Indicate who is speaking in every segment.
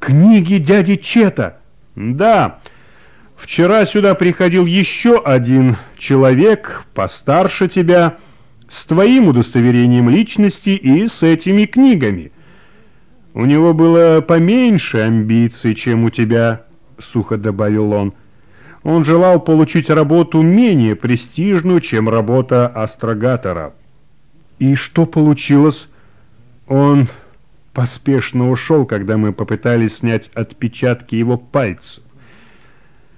Speaker 1: книги дяди Чета.
Speaker 2: Да, вчера сюда приходил еще один человек, постарше тебя, с твоим удостоверением личности и с этими книгами. У него было поменьше амбиций, чем у тебя, сухо добавил он. Он желал получить работу менее престижную, чем работа астрогатора.
Speaker 1: И что получилось? Он поспешно ушел, когда мы попытались снять отпечатки его пальцев.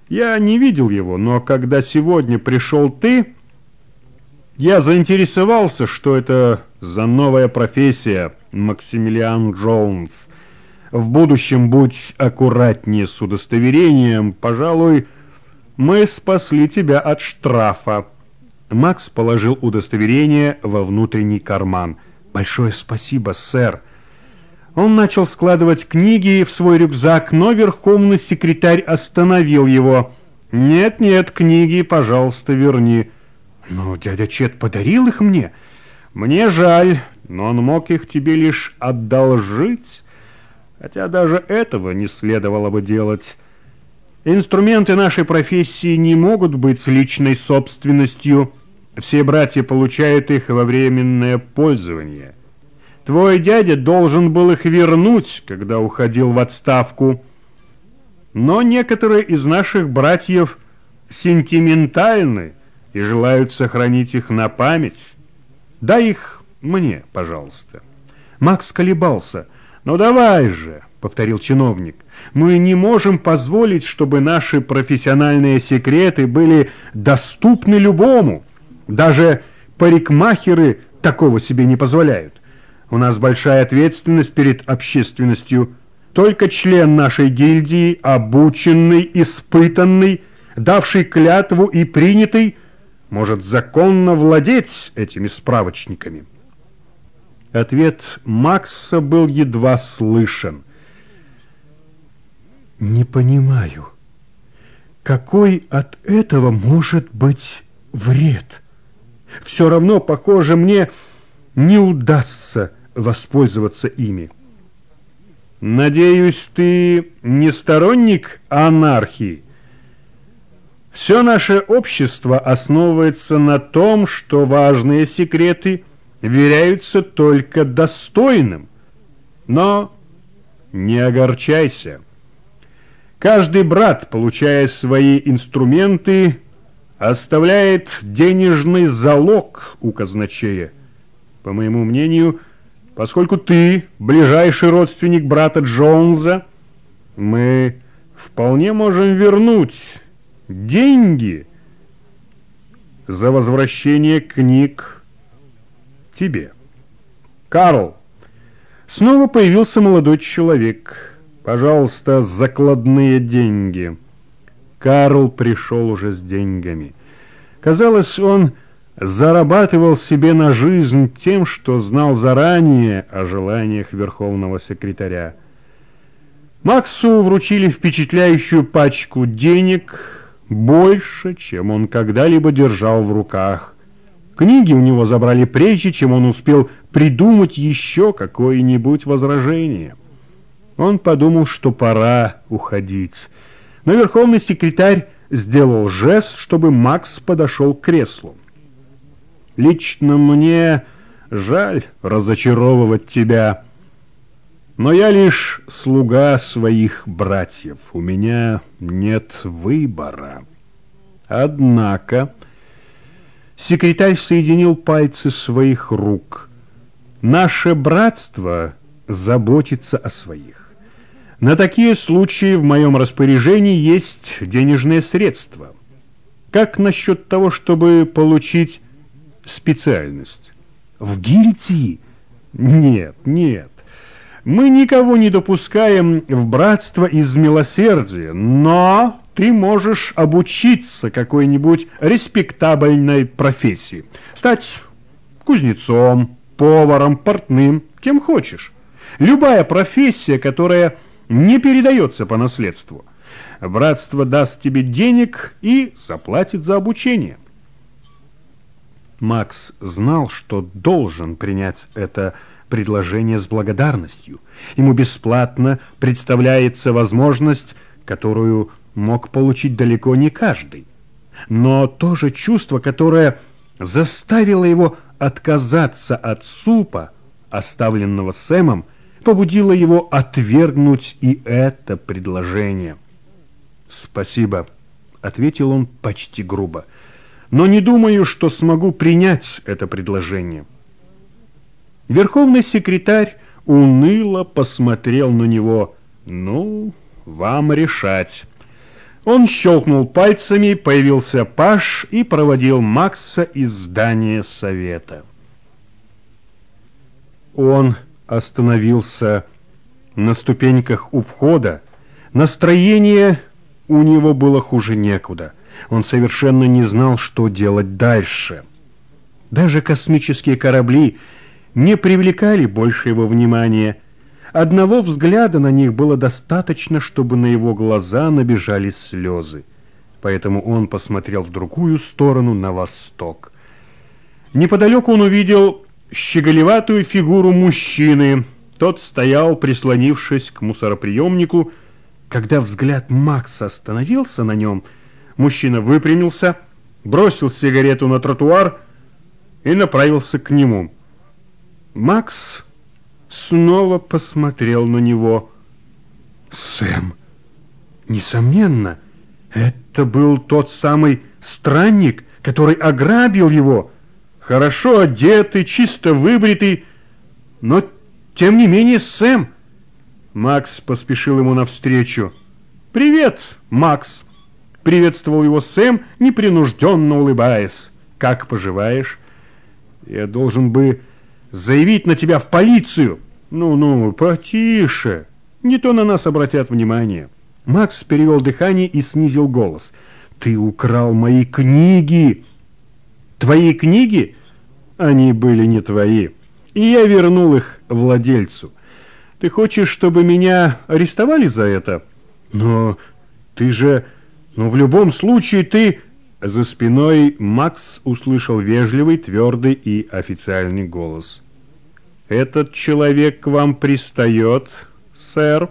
Speaker 2: Я не видел его, но когда сегодня пришел ты, я заинтересовался, что это за новая профессия, Максимилиан Джонс. В будущем будь аккуратнее с удостоверением, пожалуй, мы спасли тебя от штрафа.
Speaker 1: Макс положил удостоверение во внутренний карман. Большое спасибо, сэр. Он начал складывать книги в свой рюкзак, но верховный секретарь остановил его. «Нет-нет, книги, пожалуйста, верни».
Speaker 2: «Но дядя Чет подарил их мне».
Speaker 1: «Мне жаль, но он мог их тебе лишь одолжить, хотя даже этого не следовало бы делать». Инструменты нашей профессии не могут быть личной собственностью. Все братья получают их во временное пользование. Твой дядя должен был их вернуть, когда уходил в отставку. Но некоторые из наших братьев сентиментальны и желают сохранить их на память. Дай их мне, пожалуйста. Макс колебался. «Ну давай же!» повторил чиновник. Мы не можем позволить, чтобы наши профессиональные секреты были доступны любому. Даже парикмахеры такого себе не позволяют. У нас большая ответственность перед общественностью. Только член нашей гильдии, обученный, испытанный, давший клятву и принятый, может законно владеть этими справочниками. Ответ Макса был едва слышен – не понимаю, какой от этого может быть вред? Все равно, похоже, мне не удастся воспользоваться ими. Надеюсь, ты не сторонник анархии? Все наше общество основывается на том, что важные секреты веряются только достойным. Но не огорчайся. Каждый брат, получая свои инструменты, оставляет денежный залог у казначея. По моему мнению, поскольку ты ближайший родственник брата Джонса, мы вполне можем вернуть деньги за возвращение книг тебе. Карл, снова появился молодой человек – Пожалуйста, закладные деньги. Карл пришел уже с деньгами. Казалось, он зарабатывал себе на жизнь тем, что знал заранее о желаниях верховного секретаря. Максу вручили впечатляющую пачку денег, больше, чем он когда-либо держал в руках. Книги у него забрали прежде, чем он успел придумать еще какое-нибудь возражение. Он подумал, что пора уходить. Но верховный секретарь сделал жест, чтобы Макс подошел к креслу. «Лично мне жаль разочаровывать тебя, но я лишь слуга своих братьев. У меня нет выбора. Однако...» Секретарь соединил пальцы своих рук. «Наше братство заботится о своих. На такие случаи в моем распоряжении есть денежные средства. Как насчет того, чтобы получить специальность? В гильдии? Нет, нет. Мы никого не допускаем в братство из милосердия, но ты можешь обучиться какой-нибудь респектабельной профессии. Стать кузнецом, поваром, портным, кем хочешь. Любая профессия, которая не передается по наследству. Братство даст тебе денег и заплатит за обучение. Макс знал, что должен принять это предложение с благодарностью. Ему бесплатно представляется возможность, которую мог получить далеко не каждый. Но то же чувство, которое заставило его отказаться от супа, оставленного Сэмом, побудило его отвергнуть и это предложение. «Спасибо», — ответил он почти грубо, «но не думаю, что смогу принять это предложение». Верховный секретарь уныло посмотрел на него. «Ну, вам решать». Он щелкнул пальцами, появился Паш и проводил Макса из здания совета. Он остановился на ступеньках у входа. Настроение у него было хуже некуда. Он совершенно не знал, что делать дальше. Даже космические корабли не привлекали больше его внимания. Одного взгляда на них было достаточно, чтобы на его глаза набежали слезы. Поэтому он посмотрел в другую сторону, на восток. Неподалеку он увидел щеголеватую фигуру мужчины. Тот стоял, прислонившись к мусороприемнику. Когда взгляд Макса остановился на нем, мужчина выпрямился, бросил сигарету на тротуар и направился к нему. Макс снова посмотрел на него. «Сэм, несомненно, это был тот самый странник, который ограбил его, хорошо одетый, чисто выбритый, но, тем не менее, Сэм...» Макс поспешил ему навстречу. «Привет, Макс!» — приветствовал его Сэм, непринужденно улыбаясь. «Как поживаешь?» «Я должен бы заявить на тебя в полицию!» «Ну-ну, потише, не то на нас обратят внимание». Макс перевел дыхание и снизил голос. «Ты украл мои книги!» «Твои книги?» «Они были не твои, и я вернул их владельцу. Ты хочешь, чтобы меня арестовали за это?» «Но ты же... Ну, в любом случае ты...» За спиной Макс услышал вежливый, твердый и официальный голос. «Этот человек к вам пристает, сэр?»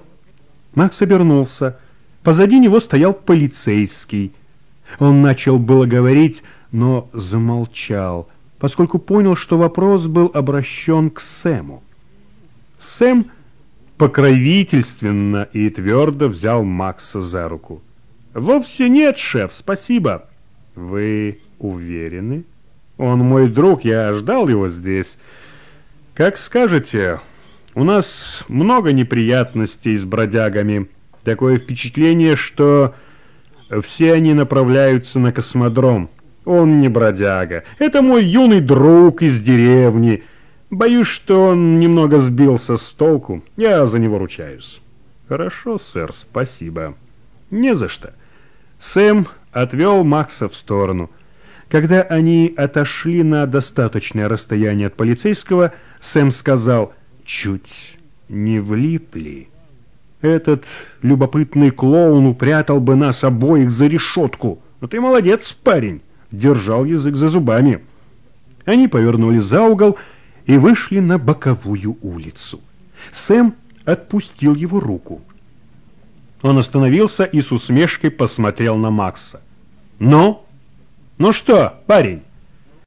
Speaker 1: Макс обернулся. Позади него стоял полицейский. Он начал было говорить, но замолчал, поскольку понял, что вопрос был обращен к Сэму. Сэм покровительственно и твердо взял Макса за руку. «Вовсе нет, шеф, спасибо». «Вы уверены?» «Он мой друг, я ждал его здесь». Как скажете, у нас много неприятностей с бродягами. Такое впечатление, что все они направляются на космодром. Он не бродяга. Это мой юный друг из деревни. Боюсь, что он немного сбился с толку. Я за него ручаюсь. Хорошо, сэр, спасибо. Не за что. Сэм отвел Макса в сторону. Когда они отошли на достаточное расстояние от полицейского, Сэм сказал, чуть не влипли. Этот любопытный клоун упрятал бы нас обоих за решетку. Но ты молодец, парень, держал язык за зубами. Они повернули за угол и вышли на боковую улицу. Сэм отпустил его руку. Он остановился и с усмешкой посмотрел на Макса. «Ну? Ну что, парень?»